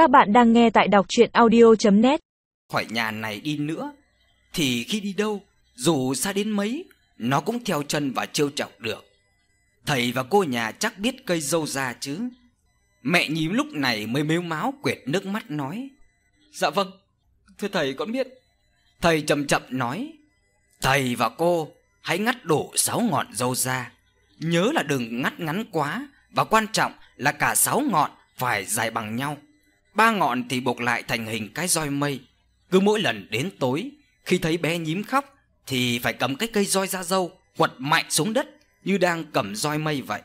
Các bạn đang nghe tại đọc chuyện audio.net Khỏi nhà này đi nữa, Thì khi đi đâu, Dù xa đến mấy, Nó cũng theo chân và trêu chọc được. Thầy và cô nhà chắc biết cây dâu ra chứ. Mẹ nhím lúc này mới mếu máu quệt nước mắt nói Dạ vâng Thưa thầy con biết. Thầy chậm chậm nói, Thầy và cô hãy ngắt đổ sáu ngọn dâu ra. Nhớ là đừng ngắt ngắn quá Và quan trọng là cả sáu ngọn phải dài bằng nhau. Ba ngọn thì buộc lại thành hình cái roi mây. Cứ mỗi lần đến tối, Khi thấy bé nhím khóc, Thì phải cầm cái cây roi da dâu, Quật mạnh xuống đất, Như đang cầm roi mây vậy.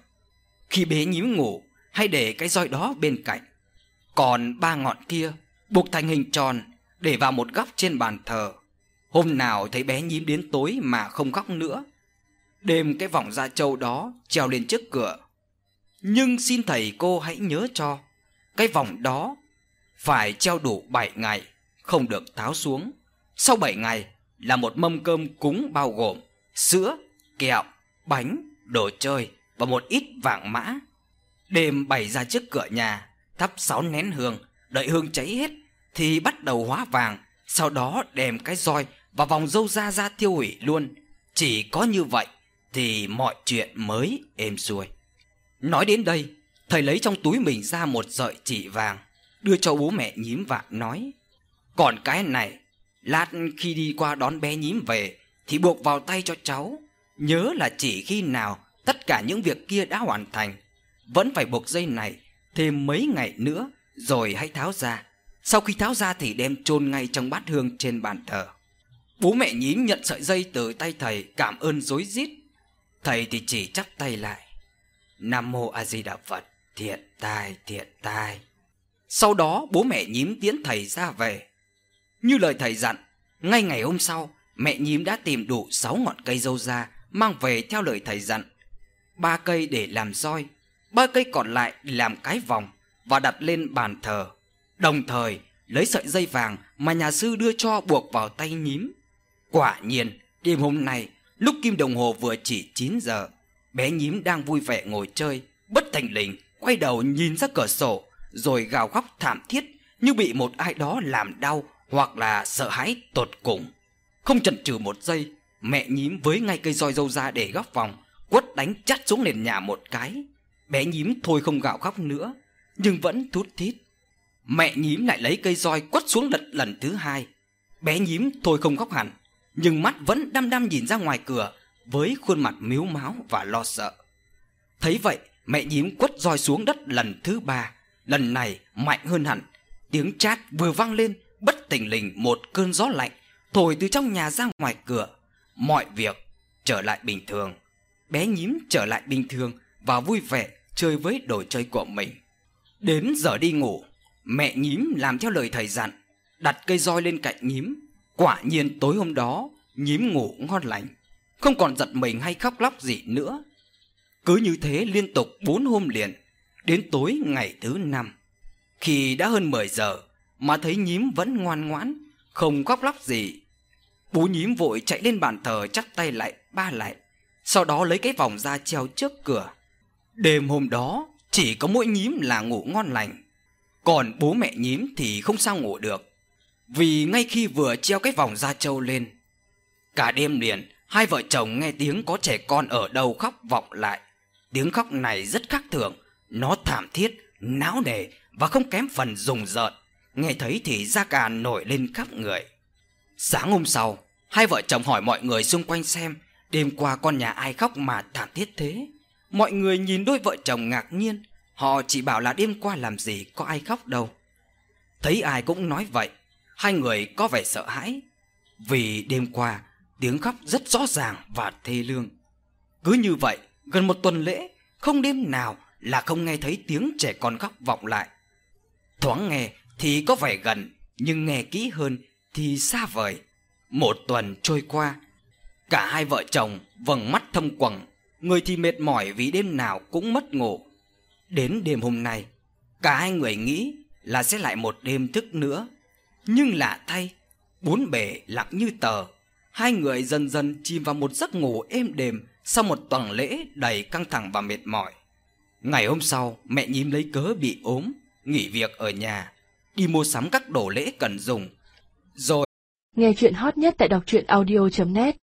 Khi bé nhím ngủ hay để cái roi đó bên cạnh. Còn ba ngọn kia Buộc thành hình tròn, Để vào một góc trên bàn thờ. Hôm nào thấy bé nhím đến tối mà không khóc nữa, Đêm cái vòng da trâu đó treo lên trước cửa. Nhưng xin thầy cô hãy nhớ cho, Cái vòng đó phải treo đủ 7 ngày, không được tháo xuống. Sau 7 ngày là một mâm cơm cúng bao gồm sữa, kẹo, bánh, đồ chơi và một ít vàng mã. Đêm bày ra trước cửa nhà, thắp 6 nén hương, đợi hương cháy hết thì bắt đầu hóa vàng, sau đó đem cái roi và vòng dâu ra ra tiêu hủy luôn. Chỉ có như vậy thì mọi chuyện mới êm xuôi. Nói đến đây, thầy lấy trong túi mình ra một sợi chỉ vàng đưa cho bố mẹ nhím và nói, Còn cái này, Lát khi đi qua đón bé nhím về Thì buộc vào tay cho cháu. Nhớ là chỉ khi nào Tất cả những việc kia đã hoàn thành, Vẫn phải buộc dây này Thêm mấy ngày nữa Rồi hãy tháo ra. Sau khi tháo ra thì đem chôn ngay trong bát hương trên bàn thờ. Bố mẹ nhím nhận sợi dây từ tay thầy, Cảm ơn dối rít. Thầy thì chỉ chắp tay lại, Nam mô A Di Đà Phật, Thiện tai thiện tai sau đó bố mẹ nhím tiễn thầy ra về. Như lời thầy dặn, ngay ngày hôm sau, mẹ nhím đã tìm đủ 6 ngọn cây dâu ra mang về theo lời thầy dặn. Ba cây để làm roi, ba cây còn lại làm cái vòng và đặt lên bàn thờ. Đồng thời lấy sợi dây vàng mà nhà sư đưa cho buộc vào tay nhím. Quả nhiên, đêm hôm nay, lúc kim đồng hồ vừa chỉ 9 giờ, bé nhím đang vui vẻ ngồi chơi, bất thành lình, quay đầu nhìn ra cửa sổ, rồi gào khóc thảm thiết như bị một ai đó làm đau hoặc là sợ hãi tột cùng. Không chần chừ một giây, mẹ nhím với ngay cây roi dâu ra để góc vòng, quất đánh chát xuống nền nhà một cái. Bé nhím thôi không gào khóc nữa, nhưng vẫn thút thít. Mẹ nhím lại lấy cây roi quất xuống đất lần thứ hai. Bé nhím thôi không khóc hẳn, nhưng mắt vẫn đăm đăm nhìn ra ngoài cửa với khuôn mặt miếu máu và lo sợ. Thấy vậy, mẹ nhím quất roi xuống đất lần thứ ba lần này mạnh hơn hẳn. Tiếng chát vừa vang lên, bất tình lình một cơn gió lạnh thổi từ trong nhà ra ngoài cửa. Mọi việc trở lại bình thường. Bé nhím trở lại bình thường và vui vẻ chơi với đồ chơi của mình. Đến giờ đi ngủ, mẹ nhím làm theo lời thầy dặn, đặt cây roi lên cạnh nhím. Quả nhiên tối hôm đó, nhím ngủ ngon lành, không còn giật mình hay khóc lóc gì nữa. Cứ như thế liên tục bốn hôm liền, Đến tối ngày thứ năm. Khi đã hơn 10 giờ Mà thấy nhím vẫn ngoan ngoãn, Không khóc lóc gì, Bú nhím vội chạy lên bàn thờ chắp tay lại, ba lại, Sau đó lấy cái vòng ra treo trước cửa. Đêm hôm đó, Chỉ có mỗi nhím là ngủ ngon lành, Còn bố mẹ nhím thì không sao ngủ được, Vì ngay khi vừa treo cái vòng da trâu lên, Cả đêm liền, Hai vợ chồng nghe tiếng có trẻ con ở đâu khóc vọng lại. Tiếng khóc này rất khác thường nó thảm thiết, náo nề và không kém phần rùng rợn. Nghe thấy thì da gà nổi lên khắp người. Sáng hôm sau, hai vợ chồng hỏi mọi người xung quanh xem đêm qua con nhà ai khóc mà thảm thiết thế. Mọi người nhìn đôi vợ chồng ngạc nhiên, họ chỉ bảo là đêm qua làm gì có ai khóc đâu. Thấy ai cũng nói vậy, hai người có vẻ sợ hãi. Vì đêm qua, tiếng khóc rất rõ ràng và thê lương. Cứ như vậy, gần một tuần lễ, không đêm nào là không nghe thấy tiếng trẻ con khóc vọng lại. Thoáng nghe thì có vẻ gần, nhưng nghe kỹ hơn thì xa vời. Một tuần trôi qua, cả hai vợ chồng vầng mắt thâm quầng, người thì mệt mỏi vì đêm nào cũng mất ngủ. Đến đêm hôm nay, cả hai người nghĩ là sẽ lại một đêm thức nữa. Nhưng lạ thay, bốn bề lặng như tờ, hai người dần dần chìm vào một giấc ngủ êm đềm sau một tuần lễ đầy căng thẳng và mệt mỏi. Ngày hôm sau, mẹ nhím lấy cớ bị ốm, nghỉ việc ở nhà. đi mua sắm các đồ lễ cần dùng. Rồi Nghe chuyện hot nhất tại đọc truyện audio.net